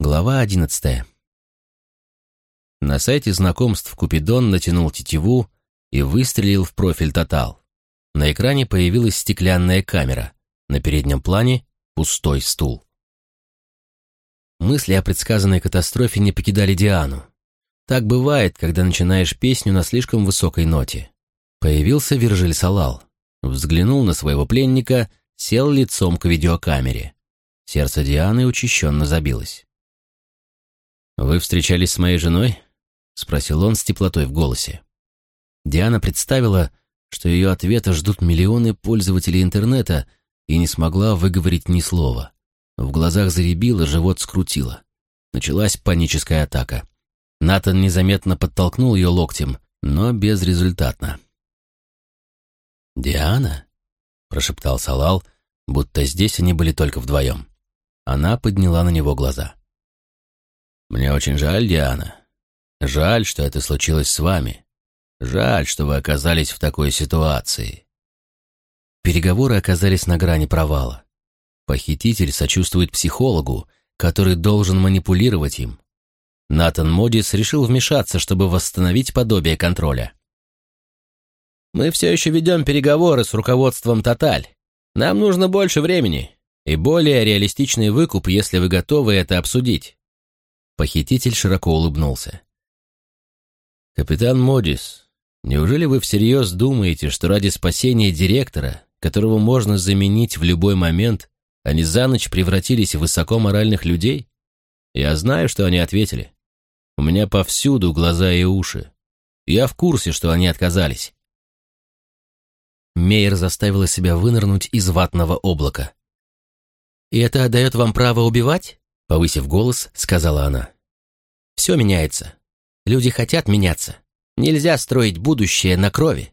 Глава одиннадцатая. На сайте знакомств Купидон натянул тетиву и выстрелил в профиль Тотал. На экране появилась стеклянная камера. На переднем плане пустой стул. Мысли о предсказанной катастрофе не покидали Диану. Так бывает, когда начинаешь песню на слишком высокой ноте. Появился Виржиль Салал. Взглянул на своего пленника, сел лицом к видеокамере. Сердце Дианы учащенно забилось. «Вы встречались с моей женой?» — спросил он с теплотой в голосе. Диана представила, что ее ответа ждут миллионы пользователей интернета, и не смогла выговорить ни слова. В глазах заребило, живот скрутило. Началась паническая атака. Натан незаметно подтолкнул ее локтем, но безрезультатно. «Диана?» — прошептал Салал, будто здесь они были только вдвоем. Она подняла на него глаза. «Мне очень жаль, Диана. Жаль, что это случилось с вами. Жаль, что вы оказались в такой ситуации». Переговоры оказались на грани провала. Похититель сочувствует психологу, который должен манипулировать им. Натан Модис решил вмешаться, чтобы восстановить подобие контроля. «Мы все еще ведем переговоры с руководством «Тоталь». Нам нужно больше времени и более реалистичный выкуп, если вы готовы это обсудить. Похититель широко улыбнулся. «Капитан Модис, неужели вы всерьез думаете, что ради спасения директора, которого можно заменить в любой момент, они за ночь превратились в высокоморальных людей? Я знаю, что они ответили. У меня повсюду глаза и уши. Я в курсе, что они отказались». Мейер заставила себя вынырнуть из ватного облака. «И это дает вам право убивать?» Повысив голос, сказала она. «Все меняется. Люди хотят меняться. Нельзя строить будущее на крови».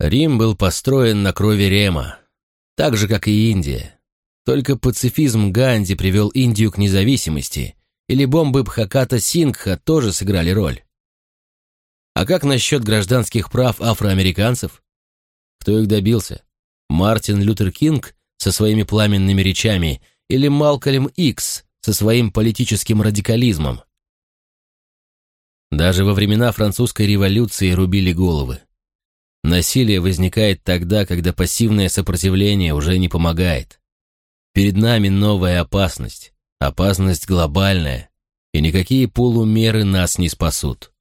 Рим был построен на крови Рема, так же, как и Индия. Только пацифизм Ганди привел Индию к независимости, или бомбы Бхаката Сингха тоже сыграли роль. А как насчет гражданских прав афроамериканцев? Кто их добился? Мартин Лютер Кинг со своими пламенными речами или Малкольм Икс со своим политическим радикализмом. Даже во времена французской революции рубили головы. Насилие возникает тогда, когда пассивное сопротивление уже не помогает. Перед нами новая опасность, опасность глобальная, и никакие полумеры нас не спасут.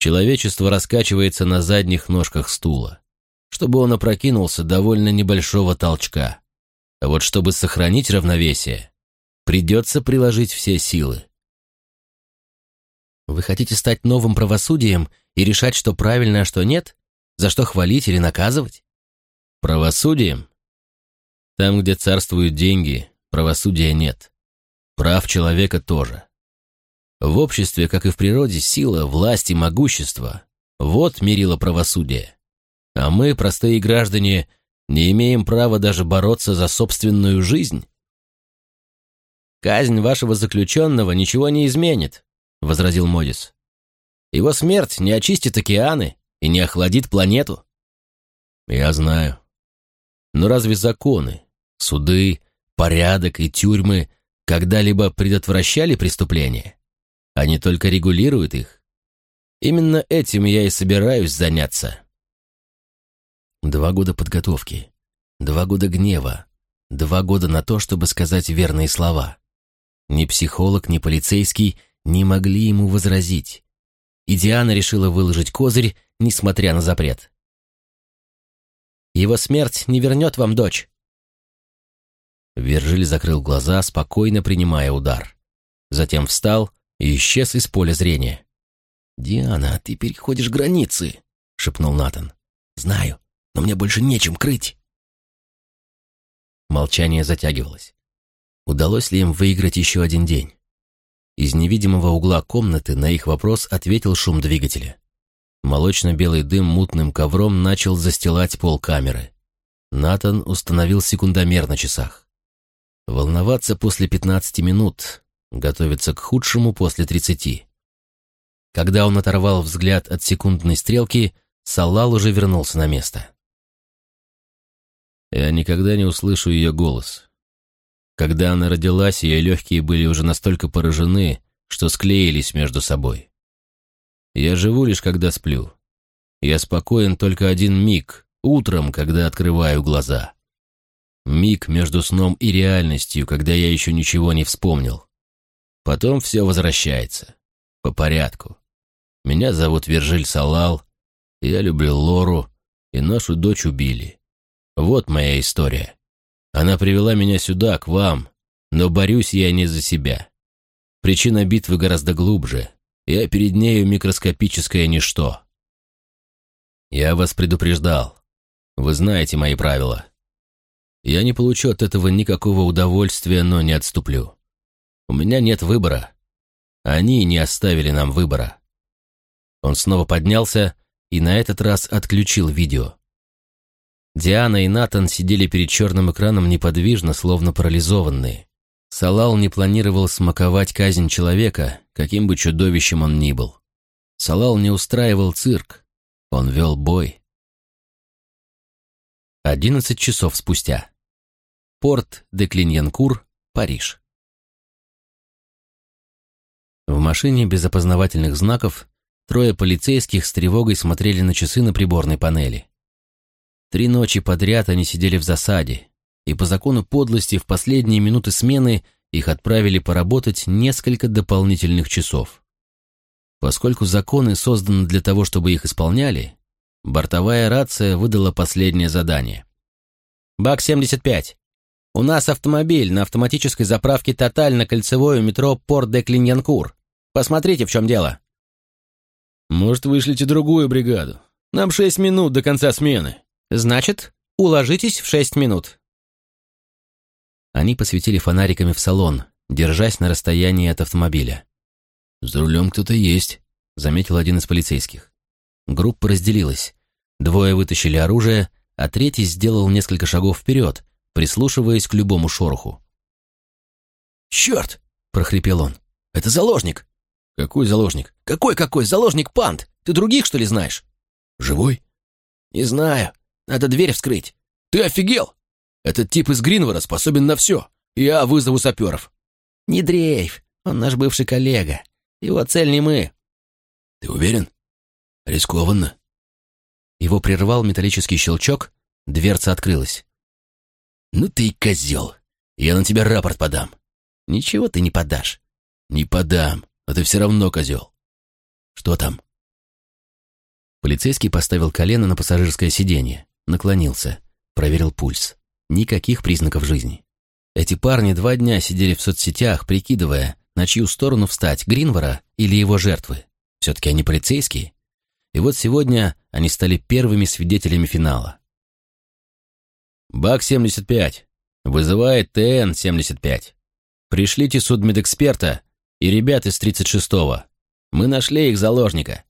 Человечество раскачивается на задних ножках стула. Чтобы он опрокинулся довольно небольшого толчка. А вот чтобы сохранить равновесие, придется приложить все силы. Вы хотите стать новым правосудием и решать, что правильно, а что нет? За что хвалить или наказывать? Правосудием? Там, где царствуют деньги, правосудия нет. Прав человека тоже. В обществе, как и в природе, сила, власть и могущество – вот мерило правосудие. А мы, простые граждане, не имеем права даже бороться за собственную жизнь? «Казнь вашего заключенного ничего не изменит», — возразил Модис. «Его смерть не очистит океаны и не охладит планету». «Я знаю. Но разве законы, суды, порядок и тюрьмы когда-либо предотвращали преступления? Они только регулируют их. Именно этим я и собираюсь заняться». Два года подготовки, два года гнева, два года на то, чтобы сказать верные слова. Ни психолог, ни полицейский не могли ему возразить. И Диана решила выложить козырь, несмотря на запрет. «Его смерть не вернет вам дочь». Вержиль закрыл глаза, спокойно принимая удар. Затем встал и исчез из поля зрения. «Диана, ты переходишь границы», — шепнул Натан. «Знаю но мне больше нечем крыть. Молчание затягивалось. Удалось ли им выиграть еще один день? Из невидимого угла комнаты на их вопрос ответил шум двигателя. Молочно-белый дым мутным ковром начал застилать пол камеры. Натан установил секундомер на часах. Волноваться после 15 минут, готовиться к худшему после 30. Когда он оторвал взгляд от секундной стрелки, Салал уже вернулся на место. Я никогда не услышу ее голос. Когда она родилась, ее легкие были уже настолько поражены, что склеились между собой. Я живу лишь, когда сплю. Я спокоен только один миг, утром, когда открываю глаза. Миг между сном и реальностью, когда я еще ничего не вспомнил. Потом все возвращается. По порядку. Меня зовут Вержиль Салал, я люблю Лору, и нашу дочь убили. Вот моя история. Она привела меня сюда, к вам, но борюсь я не за себя. Причина битвы гораздо глубже. Я перед нею микроскопическое ничто. Я вас предупреждал. Вы знаете мои правила. Я не получу от этого никакого удовольствия, но не отступлю. У меня нет выбора. Они не оставили нам выбора. Он снова поднялся и на этот раз отключил видео. Диана и Натан сидели перед черным экраном неподвижно, словно парализованные. Салал не планировал смаковать казнь человека, каким бы чудовищем он ни был. Салал не устраивал цирк, он вел бой. Одиннадцать часов спустя. Порт де Клиньянкур, Париж. В машине без опознавательных знаков трое полицейских с тревогой смотрели на часы на приборной панели. Три ночи подряд они сидели в засаде, и по закону подлости в последние минуты смены их отправили поработать несколько дополнительных часов. Поскольку законы созданы для того, чтобы их исполняли, бортовая рация выдала последнее задание. «Бак-75, у нас автомобиль на автоматической заправке «Тоталь» на кольцевое метро Порт-де-Клиньянкур. Посмотрите, в чем дело». «Может, вышлите другую бригаду? Нам шесть минут до конца смены». «Значит, уложитесь в шесть минут». Они посветили фонариками в салон, держась на расстоянии от автомобиля. «За рулем кто-то есть», — заметил один из полицейских. Группа разделилась. Двое вытащили оружие, а третий сделал несколько шагов вперед, прислушиваясь к любому шороху. «Черт!» — прохрипел он. «Это заложник!» «Какой заложник?» «Какой-какой? Заложник Пант! Ты других, что ли, знаешь?» «Живой?» «Не знаю. Надо дверь вскрыть». «Ты офигел? Этот тип из Гринвора способен на все. Я вызову саперов». «Не дрейф. Он наш бывший коллега. Его цель не мы». «Ты уверен? Рискованно». Его прервал металлический щелчок, дверца открылась. «Ну ты и козел! Я на тебя рапорт подам!» «Ничего ты не подашь!» «Не подам, а ты все равно козел!» «Что там?» Полицейский поставил колено на пассажирское сиденье, наклонился, проверил пульс. Никаких признаков жизни. Эти парни два дня сидели в соцсетях, прикидывая, на чью сторону встать, Гринвора или его жертвы. Все-таки они полицейские. И вот сегодня они стали первыми свидетелями финала. БАК-75. Вызывает ТН-75. Пришлите судмедэксперта и ребят из 36-го. Мы нашли их заложника.